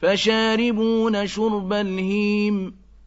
فشاربون شرب الهيم